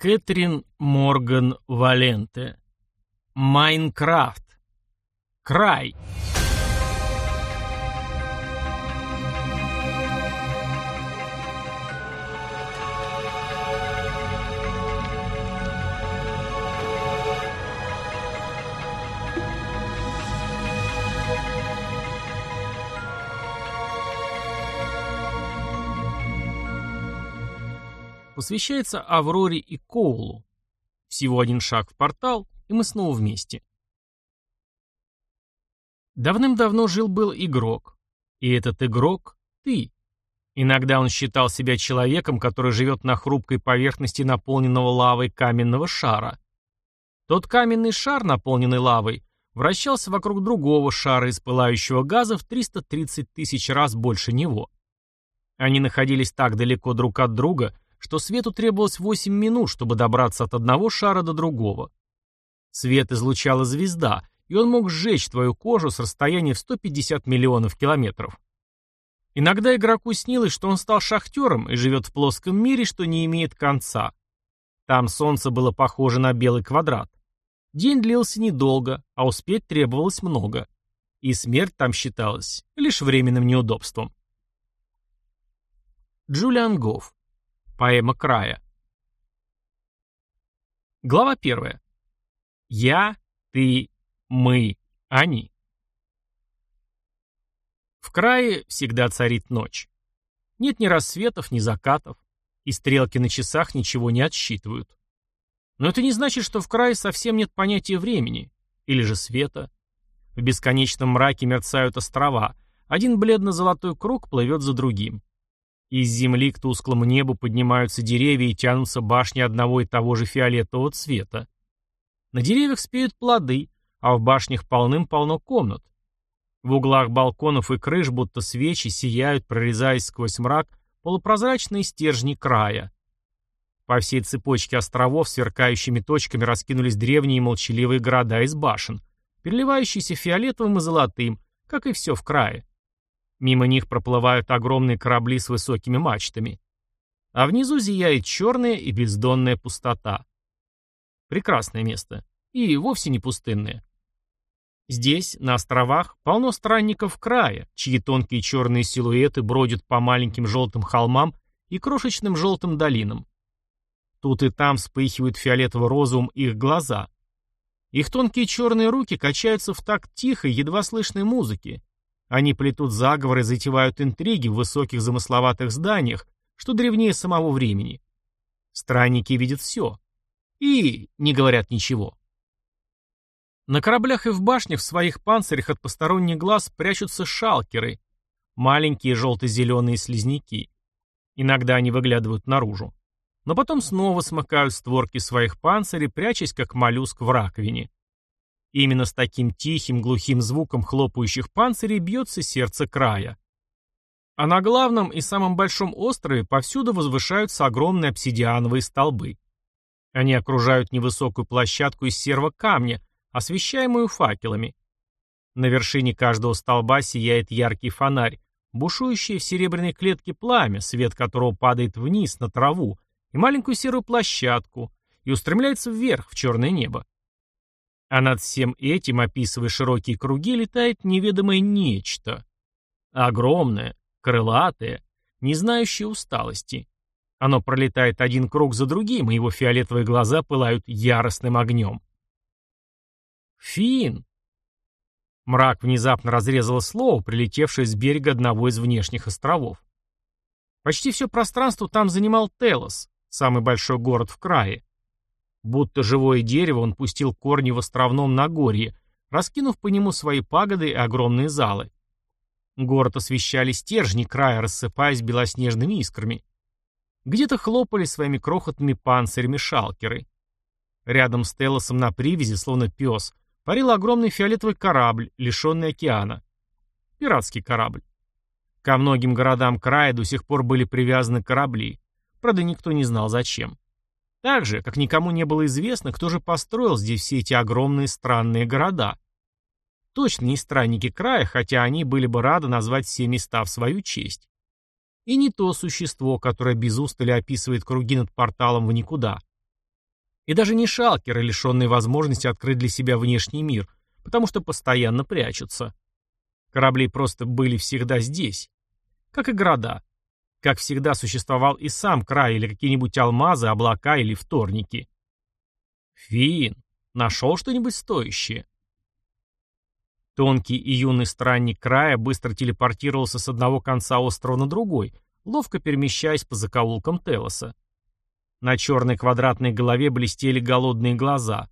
Кэтрин Морган Валенте. Майнкрафт. Край. Посвящается Авроре и Коулу. Всего один шаг в портал, и мы снова вместе. Давным-давно жил-был игрок. И этот игрок — ты. Иногда он считал себя человеком, который живет на хрупкой поверхности наполненного лавой каменного шара. Тот каменный шар, наполненный лавой, вращался вокруг другого шара из пылающего газа в 330 тысяч раз больше него. Они находились так далеко друг от друга, что свету требовалось 8 минут, чтобы добраться от одного шара до другого. Свет излучала звезда, и он мог сжечь твою кожу с расстояния в 150 миллионов километров. Иногда игроку снилось, что он стал шахтером и живет в плоском мире, что не имеет конца. Там солнце было похоже на белый квадрат. День длился недолго, а успеть требовалось много. И смерть там считалась лишь временным неудобством. Джулиан Гофф Поэма края. Глава первая. Я, ты, мы, они. В крае всегда царит ночь. Нет ни рассветов, ни закатов, и стрелки на часах ничего не отсчитывают. Но это не значит, что в крае совсем нет понятия времени, или же света. В бесконечном мраке мерцают острова, один бледно-золотой круг плывет за другим. Из земли к тусклому небу поднимаются деревья и тянутся башни одного и того же фиолетового цвета. На деревьях спеют плоды, а в башнях полным-полно комнат. В углах балконов и крыш, будто свечи, сияют, прорезаясь сквозь мрак, полупрозрачные стержни края. По всей цепочке островов сверкающими точками раскинулись древние молчаливые города из башен, переливающиеся фиолетовым и золотым, как и все в крае. Мимо них проплывают огромные корабли с высокими мачтами. А внизу зияет черная и бездонная пустота. Прекрасное место. И вовсе не пустынное. Здесь, на островах, полно странников края, чьи тонкие черные силуэты бродят по маленьким желтым холмам и крошечным желтым долинам. Тут и там вспыхивают фиолетово-розовым их глаза. Их тонкие черные руки качаются в такт тихой, едва слышной музыки, они плетут заговоры, затевают интриги в высоких замысловатых зданиях, что древнее самого времени. Странники видят все. И не говорят ничего. На кораблях и в башнях в своих панцирях от посторонних глаз прячутся шалкеры, маленькие желто-зеленые слизняки. Иногда они выглядывают наружу. Но потом снова смыкают створки своих панцирей, прячась как моллюск в раковине. Именно с таким тихим, глухим звуком хлопающих панцирей бьется сердце края. А на главном и самом большом острове повсюду возвышаются огромные обсидиановые столбы. Они окружают невысокую площадку из серого камня, освещаемую факелами. На вершине каждого столба сияет яркий фонарь, бушующее в серебряной клетке пламя, свет которого падает вниз на траву, и маленькую серую площадку, и устремляется вверх в черное небо. А над всем этим, описывая широкие круги, летает неведомое нечто. Огромное, крылатое, не знающее усталости. Оно пролетает один круг за другим, и его фиолетовые глаза пылают яростным огнем. Фин. Мрак внезапно разрезало слово, прилетевшее с берега одного из внешних островов. Почти все пространство там занимал Телос, самый большой город в крае. Будто живое дерево он пустил корни в островном Нагорье, раскинув по нему свои пагоды и огромные залы. Город освещали стержни края, рассыпаясь белоснежными искрами. Где-то хлопали своими крохотными панцирями шалкеры. Рядом с Телосом на привязи, словно пес, парил огромный фиолетовый корабль, лишенный океана. Пиратский корабль. Ко многим городам края до сих пор были привязаны корабли. Правда, никто не знал зачем. Так же, как никому не было известно, кто же построил здесь все эти огромные странные города. Точно не странники края, хотя они были бы рады назвать все места в свою честь. И не то существо, которое без устали описывает круги над порталом в никуда. И даже не шалкеры, лишенные возможности открыть для себя внешний мир, потому что постоянно прячутся. Корабли просто были всегда здесь. Как и города. Как всегда существовал и сам край, или какие-нибудь алмазы, облака или вторники. Фин, нашел что-нибудь стоящее? Тонкий и юный странник края быстро телепортировался с одного конца острова на другой, ловко перемещаясь по закоулкам Телоса. На черной квадратной голове блестели голодные глаза.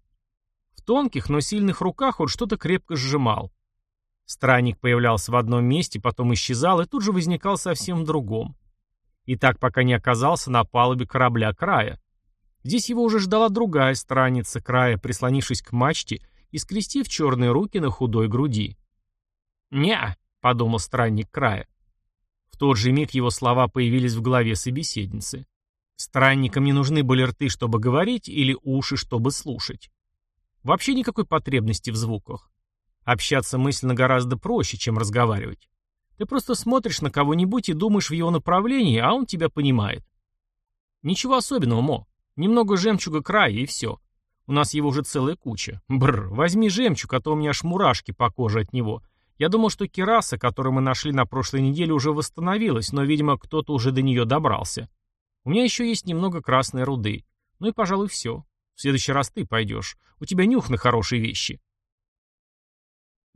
В тонких, но сильных руках он что-то крепко сжимал. Странник появлялся в одном месте, потом исчезал и тут же возникал совсем в другом. И так пока не оказался на палубе корабля края. Здесь его уже ждала другая страница края, прислонившись к мачте и скрестив черные руки на худой груди. «Не-а», подумал странник края. В тот же миг его слова появились в голове собеседницы. Странникам не нужны были рты, чтобы говорить, или уши, чтобы слушать. Вообще никакой потребности в звуках. Общаться мысленно гораздо проще, чем разговаривать. Ты просто смотришь на кого-нибудь и думаешь в его направлении, а он тебя понимает. Ничего особенного, Мо. Немного жемчуга края и все. У нас его уже целая куча. Бррр, возьми жемчуг, а то у меня аж мурашки по коже от него. Я думал, что кераса, которую мы нашли на прошлой неделе, уже восстановилась, но, видимо, кто-то уже до нее добрался. У меня еще есть немного красной руды. Ну и, пожалуй, все. В следующий раз ты пойдешь. У тебя нюх на хорошие вещи.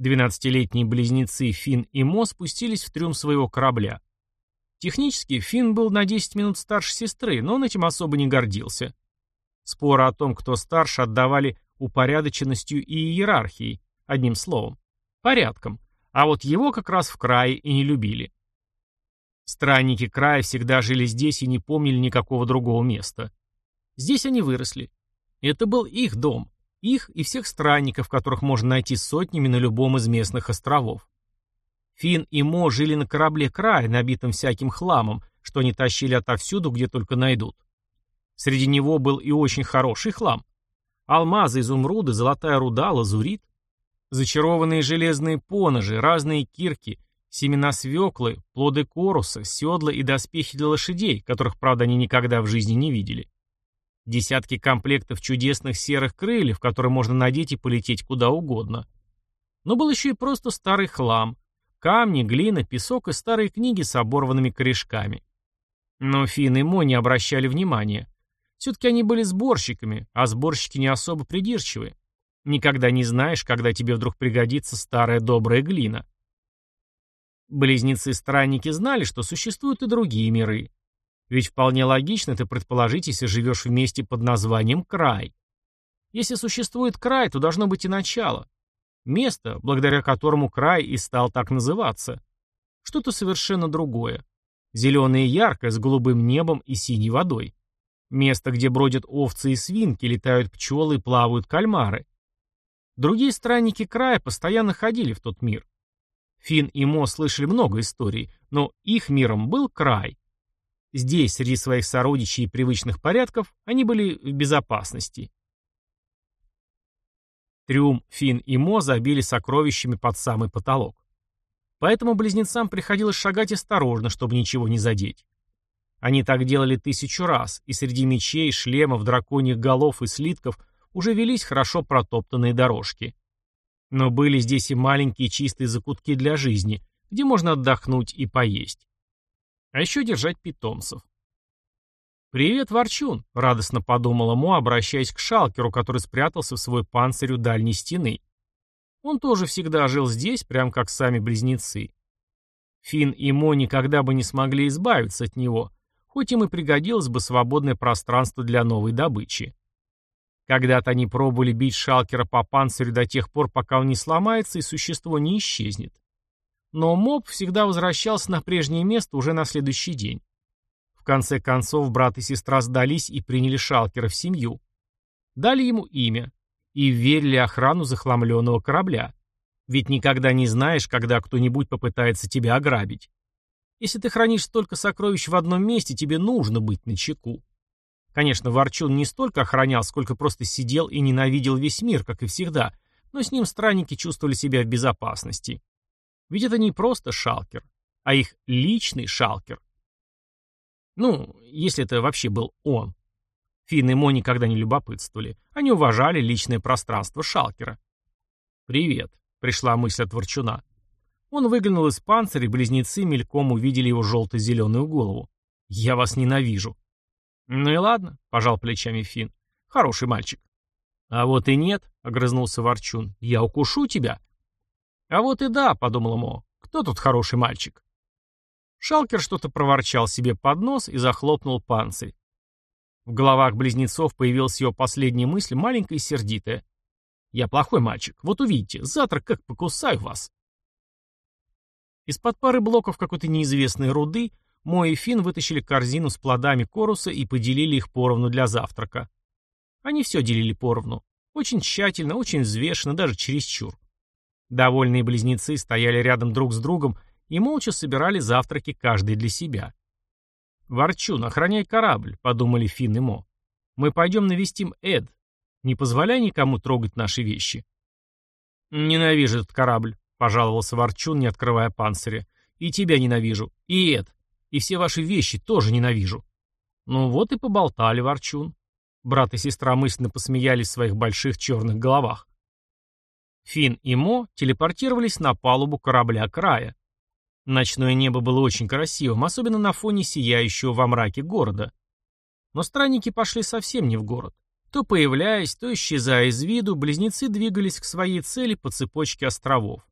Двенадцатилетние близнецы Финн и Мо спустились в трюм своего корабля. Технически Финн был на 10 минут старше сестры, но он этим особо не гордился. Споры о том, кто старше, отдавали упорядоченностью и иерархией, одним словом, порядком, а вот его как раз в крае и не любили. Странники края всегда жили здесь и не помнили никакого другого места. Здесь они выросли. Это был их дом. Их и всех странников, которых можно найти сотнями на любом из местных островов. Фин и Мо жили на корабле края, набитом всяким хламом, что они тащили отовсюду, где только найдут. Среди него был и очень хороший хлам. Алмазы, изумруды, золотая руда, лазурит. Зачарованные железные поножи, разные кирки — Семена свеклы, плоды коруса, седла и доспехи для лошадей, которых, правда, они никогда в жизни не видели. Десятки комплектов чудесных серых крыльев, которые можно надеть и полететь куда угодно. Но был еще и просто старый хлам. Камни, глина, песок и старые книги с оборванными корешками. Но Фин и Мо не обращали внимания. Все-таки они были сборщиками, а сборщики не особо придирчивые. Никогда не знаешь, когда тебе вдруг пригодится старая добрая глина. Близнецы-странники знали, что существуют и другие миры. Ведь вполне логично это предположить, если живешь вместе под названием край. Если существует край, то должно быть и начало. Место, благодаря которому край и стал так называться. Что-то совершенно другое. Зеленое и яркое, с голубым небом и синей водой. Место, где бродят овцы и свинки, летают пчелы и плавают кальмары. Другие странники края постоянно ходили в тот мир. Фин и Мо слышали много историй, но их миром был край. Здесь, среди своих сородичей и привычных порядков, они были в безопасности. Трюм, Фин и Мо забили сокровищами под самый потолок. Поэтому близнецам приходилось шагать осторожно, чтобы ничего не задеть. Они так делали тысячу раз, и среди мечей, шлемов, драконьих голов и слитков уже велись хорошо протоптанные дорожки. Но были здесь и маленькие чистые закутки для жизни, где можно отдохнуть и поесть. А еще держать питомцев. «Привет, Ворчун!» — радостно подумала Мо, обращаясь к Шалкеру, который спрятался в свой панцирь у дальней стены. Он тоже всегда жил здесь, прям как сами близнецы. Фин и Мо никогда бы не смогли избавиться от него, хоть им и пригодилось бы свободное пространство для новой добычи. Когда-то они пробовали бить шалкера по панцирю до тех пор, пока он не сломается и существо не исчезнет. Но моб всегда возвращался на прежнее место уже на следующий день. В конце концов, брат и сестра сдались и приняли шалкера в семью. Дали ему имя и верили охрану захламленного корабля. Ведь никогда не знаешь, когда кто-нибудь попытается тебя ограбить. Если ты хранишь столько сокровищ в одном месте, тебе нужно быть начеку. Конечно, Ворчун не столько охранял, сколько просто сидел и ненавидел весь мир, как и всегда, но с ним странники чувствовали себя в безопасности. Ведь это не просто шалкер, а их личный шалкер. Ну, если это вообще был он. Финн и Мо никогда не любопытствовали. Они уважали личное пространство Шалкера. «Привет», — пришла мысль от Ворчуна. Он выглянул из панциря, и близнецы мельком увидели его желто-зеленую голову. «Я вас ненавижу». «Ну и ладно», — пожал плечами Финн. «Хороший мальчик». «А вот и нет», — огрызнулся Ворчун. «Я укушу тебя». «А вот и да», — подумал Мо. «Кто тут хороший мальчик?» Шалкер что-то проворчал себе под нос и захлопнул панцирь. В головах близнецов появилась его последняя мысль, маленькая и сердитая. «Я плохой мальчик. Вот увидите, завтра как покусаю вас». Из-под пары блоков какой-то неизвестной руды Мой и Финн вытащили корзину с плодами коруса и поделили их поровну для завтрака. Они все делили поровну. Очень тщательно, очень взвешенно, даже чересчур. Довольные близнецы стояли рядом друг с другом и молча собирали завтраки каждый для себя. «Ворчун, охраняй корабль», — подумали Финн и Мо. «Мы пойдем навестим Эд. Не позволяй никому трогать наши вещи». «Ненавижу этот корабль», — пожаловался Ворчун, не открывая панциря. «И тебя ненавижу. И Эд. И все ваши вещи тоже ненавижу». «Ну вот и поболтали, Ворчун». Брат и сестра мысленно посмеялись в своих больших черных головах. Финн и Мо телепортировались на палубу корабля края. Ночное небо было очень красивым, особенно на фоне сияющего во мраке города. Но странники пошли совсем не в город. То появляясь, то исчезая из виду, близнецы двигались к своей цели по цепочке островов.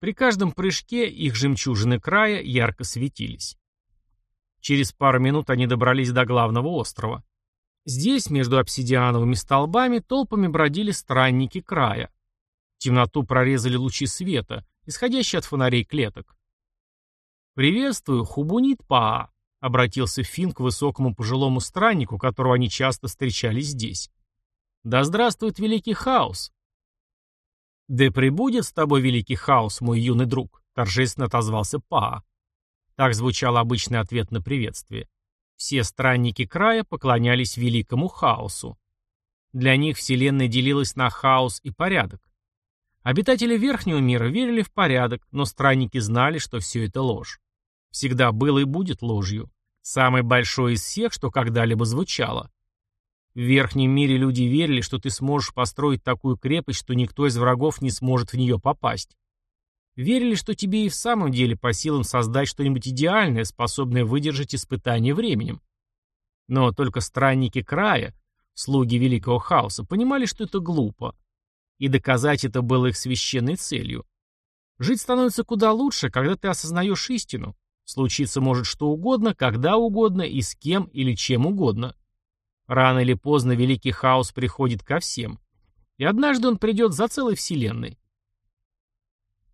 При каждом прыжке их жемчужины края ярко светились. Через пару минут они добрались до главного острова. Здесь, между обсидиановыми столбами, толпами бродили странники края. Темноту прорезали лучи света, исходящие от фонарей клеток. «Приветствую, Хубунит Паа», — обратился Финн к высокому пожилому страннику, которого они часто встречали здесь. «Да здравствует Великий Хаос!» «Да пребудет с тобой Великий Хаос, мой юный друг», — торжественно отозвался Паа. Так звучал обычный ответ на приветствие. Все странники края поклонялись Великому Хаосу. Для них Вселенная делилась на хаос и порядок. Обитатели Верхнего мира верили в порядок, но странники знали, что все это ложь всегда было и будет ложью. Самой большой из всех, что когда-либо звучало. В верхнем мире люди верили, что ты сможешь построить такую крепость, что никто из врагов не сможет в нее попасть. Верили, что тебе и в самом деле по силам создать что-нибудь идеальное, способное выдержать испытание временем. Но только странники края, слуги Великого Хаоса, понимали, что это глупо. И доказать это было их священной целью. Жить становится куда лучше, когда ты осознаешь истину. Случиться может что угодно, когда угодно и с кем или чем угодно. Рано или поздно великий хаос приходит ко всем. И однажды он придет за целой вселенной.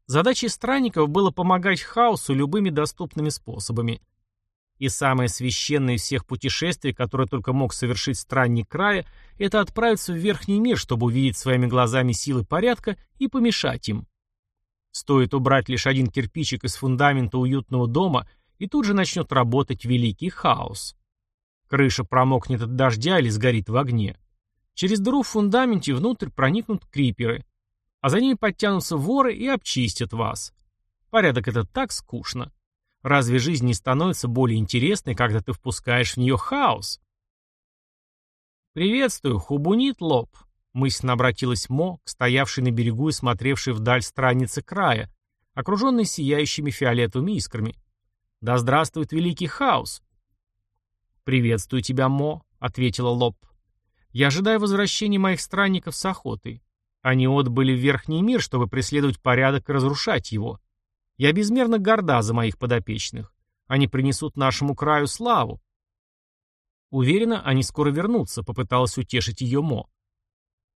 Задачей странников было помогать хаосу любыми доступными способами. И самое священное из всех путешествий, которое только мог совершить странник края, это отправиться в верхний мир, чтобы увидеть своими глазами силы порядка и помешать им. Стоит убрать лишь один кирпичик из фундамента уютного дома, и тут же начнет работать великий хаос. Крыша промокнет от дождя или сгорит в огне. Через дыру в фундаменте внутрь проникнут криперы, а за ними подтянутся воры и обчистят вас. Порядок это так скучно. Разве жизнь не становится более интересной, когда ты впускаешь в нее хаос? «Приветствую, Хубунит Лоб», Мысленно обратилась Мо к стоявшей на берегу и смотревшей вдаль страницы края, окруженной сияющими фиолетовыми искрами. «Да здравствует великий хаос!» «Приветствую тебя, Мо», — ответила Лоб. «Я ожидаю возвращения моих странников с охотой. Они отбыли в Верхний мир, чтобы преследовать порядок и разрушать его. Я безмерно горда за моих подопечных. Они принесут нашему краю славу». Уверена, они скоро вернутся, попыталась утешить ее Мо.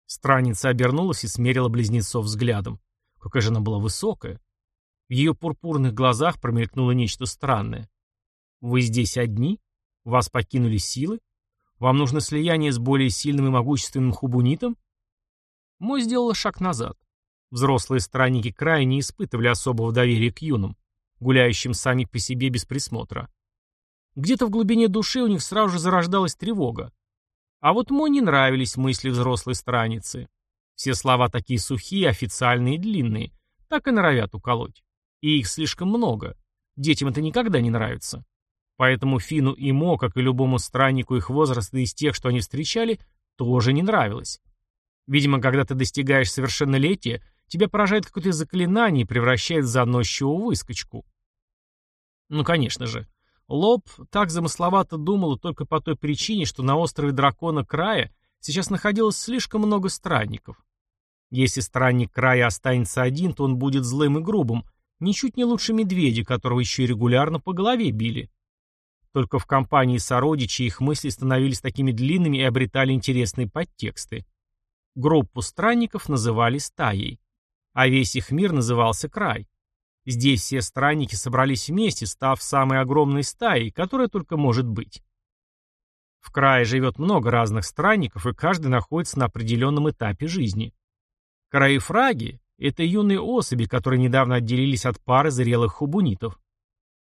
Страница обернулась и смерила близнецов взглядом. Какая же она была высокая. В ее пурпурных глазах промелькнуло нечто странное. «Вы здесь одни? Вас покинули силы? Вам нужно слияние с более сильным и могущественным хубунитом?» Мой сделала шаг назад. Взрослые странники края не испытывали особого доверия к юным, гуляющим сами по себе без присмотра. Где-то в глубине души у них сразу же зарождалась тревога. А вот Мо не нравились мысли взрослой страницы. Все слова такие сухие, официальные и длинные. Так и норовят уколоть. И их слишком много. Детям это никогда не нравится. Поэтому Фину и Мо, как и любому страннику их возраста из тех, что они встречали, тоже не нравилось. Видимо, когда ты достигаешь совершеннолетия, тебя поражает какое-то заклинание и превращает в заносчивую выскочку. Ну, конечно же. Лоб так замысловато думал только по той причине, что на острове Дракона Края сейчас находилось слишком много странников. Если странник Края останется один, то он будет злым и грубым, ничуть не лучше медведя, которого еще и регулярно по голове били. Только в компании сородичей их мысли становились такими длинными и обретали интересные подтексты. Группу странников называли стаей, а весь их мир назывался край. Здесь все странники собрались вместе, став самой огромной стаей, которая только может быть. В крае живет много разных странников, и каждый находится на определенном этапе жизни. Краефраги – это юные особи, которые недавно отделились от пары зрелых хубунитов.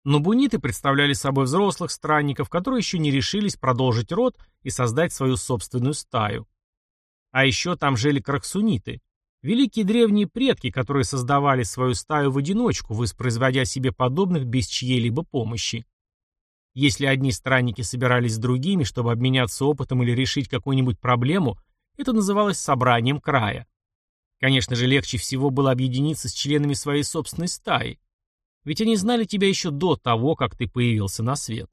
Но буниты представляли собой взрослых странников, которые еще не решились продолжить род и создать свою собственную стаю. А еще там жили краксуниты, великие древние предки, которые создавали свою стаю в одиночку, воспроизводя себе подобных без чьей-либо помощи. Если одни странники собирались с другими, чтобы обменяться опытом или решить какую-нибудь проблему, это называлось собранием края. Конечно же, легче всего было объединиться с членами своей собственной стаи, ведь они знали тебя еще до того, как ты появился на свет.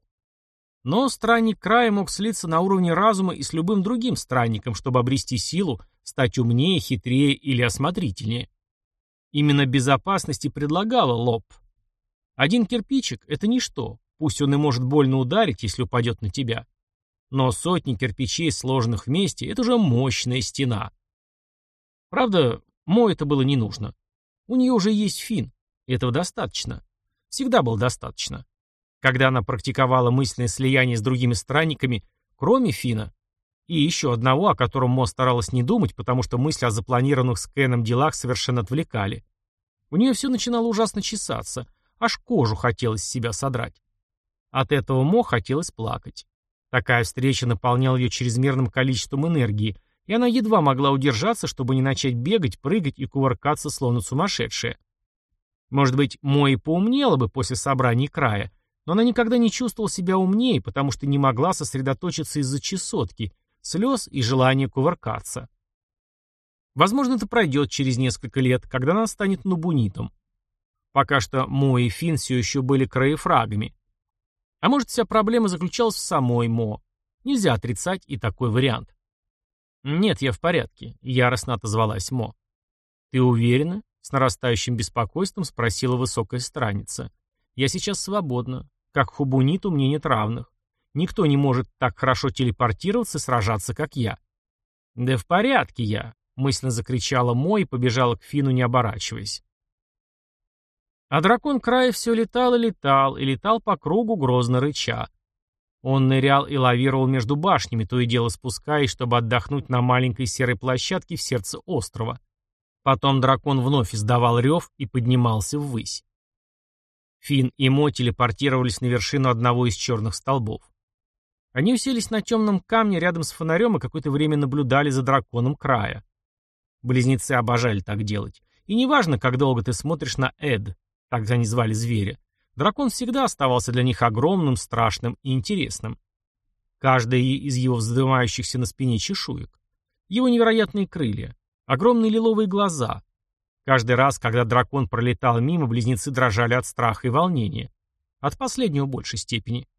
Но странник края мог слиться на уровне разума и с любым другим странником, чтобы обрести силу, стать умнее, хитрее или осмотрительнее. Именно безопасность и предлагала лоб. Один кирпичик — это ничто, пусть он и может больно ударить, если упадет на тебя. Но сотни кирпичей, сложенных вместе, это уже мощная стена. Правда, Мо это было не нужно. У нее уже есть фин, этого достаточно. Всегда было достаточно. Когда она практиковала мысленное слияние с другими странниками, кроме Фина, и еще одного, о котором Мо старалась не думать, потому что мысли о запланированных с Кеном делах совершенно отвлекали. У нее все начинало ужасно чесаться, аж кожу хотелось с себя содрать. От этого Мо хотелось плакать. Такая встреча наполняла ее чрезмерным количеством энергии, и она едва могла удержаться, чтобы не начать бегать, прыгать и кувыркаться, словно сумасшедшая. Может быть, Мо поумнела бы после собраний края, но она никогда не чувствовала себя умнее, потому что не могла сосредоточиться из-за чесотки, слез и желания кувыркаться. Возможно, это пройдет через несколько лет, когда она станет нубунитом. Пока что Мо и Фин все еще были краефрагами. А может, вся проблема заключалась в самой Мо. Нельзя отрицать и такой вариант. «Нет, я в порядке», — яростно отозвалась Мо. «Ты уверена?» С нарастающим беспокойством спросила высокая страница. «Я сейчас свободна. Как хубуниту мне нет равных. Никто не может так хорошо телепортироваться и сражаться, как я». «Да в порядке я», — мысленно закричала Мо и побежала к Фину, не оборачиваясь. А дракон края все летал и летал, и летал по кругу, грозно рыча. Он нырял и лавировал между башнями, то и дело спускаясь, чтобы отдохнуть на маленькой серой площадке в сердце острова. Потом дракон вновь издавал рев и поднимался ввысь. Фин и Мо телепортировались на вершину одного из черных столбов. Они уселись на темном камне рядом с фонарем и какое-то время наблюдали за драконом края. Близнецы обожали так делать. И неважно, как долго ты смотришь на Эд, так они звали зверя, дракон всегда оставался для них огромным, страшным и интересным. Каждая из его вздымающихся на спине чешуек, его невероятные крылья, Огромные лиловые глаза. Каждый раз, когда дракон пролетал мимо, близнецы дрожали от страха и волнения. От последнего в большей степени.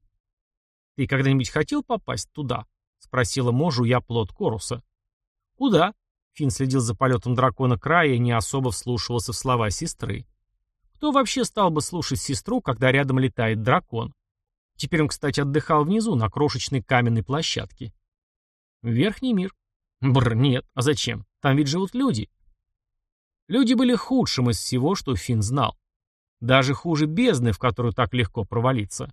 «Ты когда-нибудь хотел попасть туда?» — спросила Можу я плод Коруса. «Куда?» — Финн следил за полетом дракона края и не особо вслушивался в слова сестры. Кто вообще стал бы слушать сестру, когда рядом летает дракон? Теперь он, кстати, отдыхал внизу, на крошечной каменной площадке. Верхний мир. Бр, нет, а зачем? Там ведь живут люди. Люди были худшим из всего, что Финн знал. Даже хуже бездны, в которую так легко провалиться.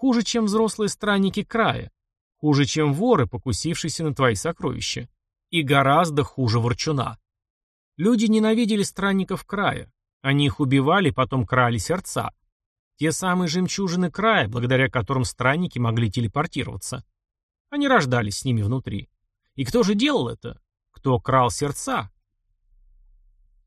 Хуже, чем взрослые странники края. Хуже, чем воры, покусившиеся на твои сокровища. И гораздо хуже ворчуна. Люди ненавидели странников края. Они их убивали, потом крали сердца. Те самые жемчужины края, благодаря которым странники могли телепортироваться. Они рождались с ними внутри. И кто же делал это? Кто крал сердца?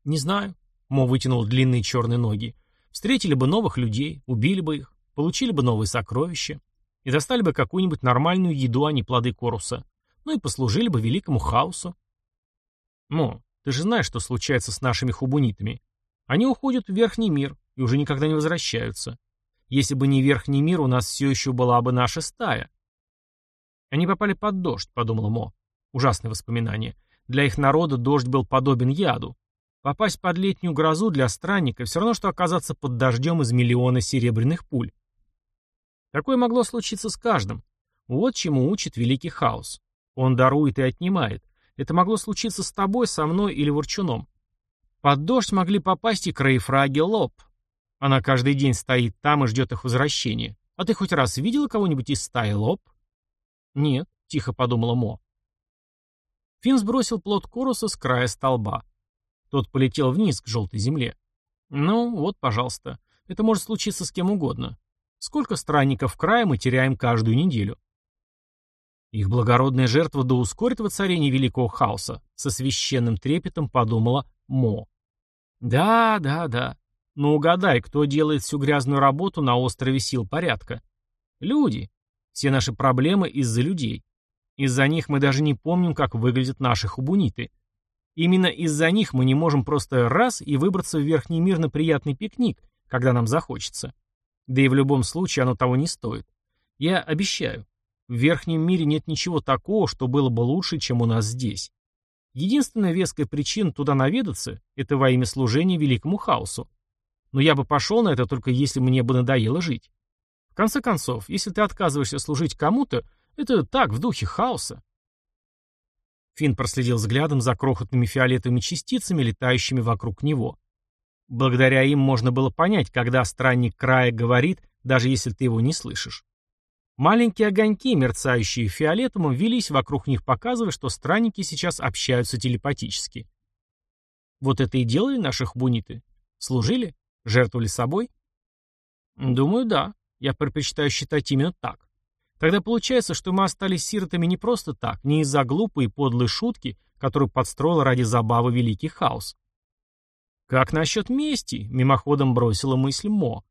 Не знаю. Мо вытянул длинные черные ноги. Встретили бы новых людей, убили бы их. Получили бы новые сокровища и достали бы какую-нибудь нормальную еду, а не плоды коруса. Ну и послужили бы великому хаосу. Мо, ты же знаешь, что случается с нашими хубунитами. Они уходят в верхний мир и уже никогда не возвращаются. Если бы не верхний мир, у нас все еще была бы наша стая. Они попали под дождь, подумала Мо. Ужасное воспоминание. Для их народа дождь был подобен яду. Попасть под летнюю грозу для странника все равно, что оказаться под дождем из миллиона серебряных пуль. Такое могло случиться с каждым. Вот чему учит великий хаос. Он дарует и отнимает. Это могло случиться с тобой, со мной или ворчуном. Под дождь могли попасть и краефраги лоб. Она каждый день стоит там и ждет их возвращения. А ты хоть раз видела кого-нибудь из стаи лоб? Нет, тихо подумала Мо. Финн сбросил плод коруса с края столба. Тот полетел вниз к желтой земле. Ну, вот, пожалуйста. Это может случиться с кем угодно. Сколько странников в крае мы теряем каждую неделю? Их благородная жертва да ускорит воцарение великого хаоса, со священным трепетом подумала Мо. Да, да, да. Но угадай, кто делает всю грязную работу на острове сил порядка? Люди. Все наши проблемы из-за людей. Из-за них мы даже не помним, как выглядят наши хубуниты. Именно из-за них мы не можем просто раз и выбраться в верхний мир на приятный пикник, когда нам захочется. Да и в любом случае оно того не стоит. Я обещаю, в верхнем мире нет ничего такого, что было бы лучше, чем у нас здесь. Единственная веская причина туда наведаться – это во имя служения великому хаосу. Но я бы пошел на это только если мне бы надоело жить. В конце концов, если ты отказываешься служить кому-то, это так, в духе хаоса. Финн проследил взглядом за крохотными фиолетовыми частицами, летающими вокруг него. Благодаря им можно было понять, когда странник края говорит, даже если ты его не слышишь. Маленькие огоньки, мерцающие фиолетовым, велись вокруг них, показывая, что странники сейчас общаются телепатически. Вот это и делали наших буниты. Служили? Жертвовали собой? Думаю, да. Я предпочитаю считать именно так. Тогда получается, что мы остались сиротами не просто так, не из-за глупой и подлой шутки, которую подстроил ради забавы Великий Хаос. «Как насчет мести?» — мимоходом бросила мысль Мо.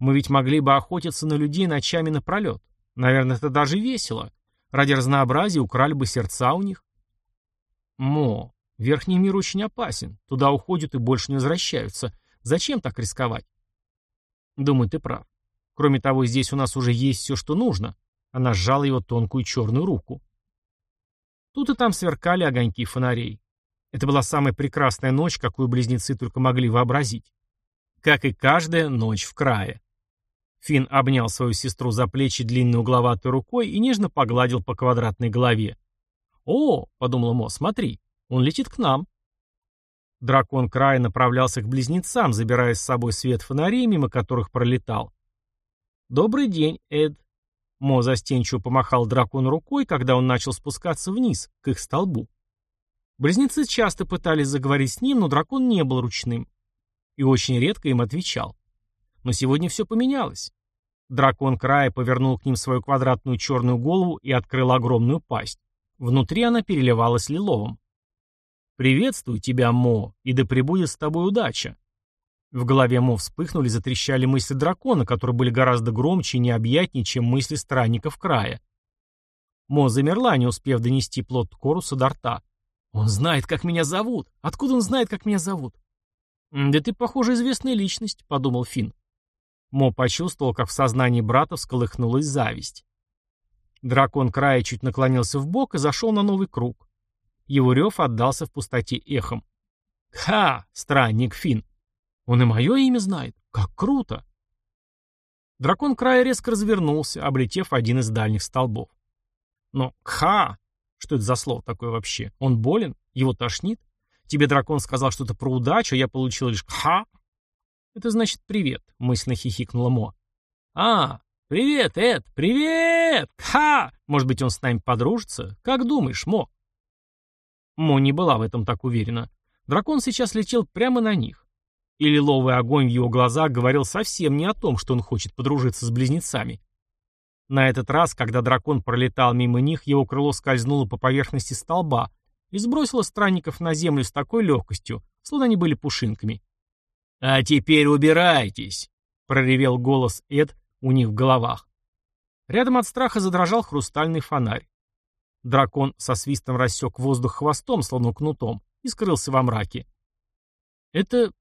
«Мы ведь могли бы охотиться на людей ночами напролет. Наверное, это даже весело. Ради разнообразия украли бы сердца у них». «Мо, верхний мир очень опасен. Туда уходят и больше не возвращаются. Зачем так рисковать?» «Думаю, ты прав. Кроме того, здесь у нас уже есть все, что нужно. Она сжала его тонкую черную руку. Тут и там сверкали огоньки фонарей. Это была самая прекрасная ночь, какую близнецы только могли вообразить. Как и каждая ночь в крае. Финн обнял свою сестру за плечи длинной угловатой рукой и нежно погладил по квадратной голове. «О!» — подумала Мо, — «смотри, он летит к нам». Дракон края направлялся к близнецам, забирая с собой свет фонарей, мимо которых пролетал. «Добрый день, Эд», Мо застенчиво помахал дракону рукой, когда он начал спускаться вниз, к их столбу. Близнецы часто пытались заговорить с ним, но дракон не был ручным. И очень редко им отвечал. Но сегодня все поменялось. Дракон края повернул к ним свою квадратную черную голову и открыл огромную пасть. Внутри она переливалась лиловым. «Приветствую тебя, Мо, и да пребудет с тобой удача. В голове Мо вспыхнули, затрещали мысли дракона, которые были гораздо громче и необъятнее, чем мысли странников края. Мо замерла, не успев донести плод Коруса до рта. «Он знает, как меня зовут! Откуда он знает, как меня зовут?» «Да ты, похоже, известная личность», — подумал Финн. Мо почувствовал, как в сознании брата всколыхнулась зависть. Дракон края чуть наклонился в бок и зашел на новый круг. Его рев отдался в пустоте эхом. «Ха! Странник Финн! Он и мое имя знает. Как круто!» Дракон края резко развернулся, облетев один из дальних столбов. «Но ха! Что это за слово такое вообще? Он болен? Его тошнит? Тебе дракон сказал что-то про удачу, а я получил лишь ха?» «Это значит привет», — мысленно хихикнула Мо. «А, привет, Эд, привет! Ха! Может быть, он с нами подружится? Как думаешь, Мо?» Мо не была в этом так уверена. Дракон сейчас летел прямо на них. И лиловый огонь в его глазах говорил совсем не о том, что он хочет подружиться с близнецами. На этот раз, когда дракон пролетал мимо них, его крыло скользнуло по поверхности столба и сбросило странников на землю с такой легкостью, словно они были пушинками. «А теперь убирайтесь!» — проревел голос Эд, у них в головах. Рядом от страха задрожал хрустальный фонарь. Дракон со свистом рассек воздух хвостом, словно кнутом, и скрылся во мраке. «Это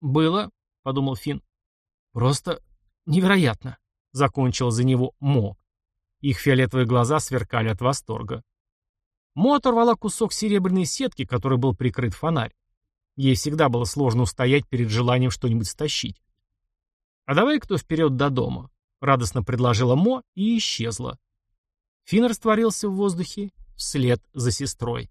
было, — подумал Финн, — просто невероятно», — закончил за него Мо. Их фиолетовые глаза сверкали от восторга. Мо оторвала кусок серебряной сетки, которой был прикрыт фонарь. Ей всегда было сложно устоять перед желанием что-нибудь стащить. «А давай кто вперед до дома», — радостно предложила Мо и исчезла. Финн растворился в воздухе вслед за сестрой.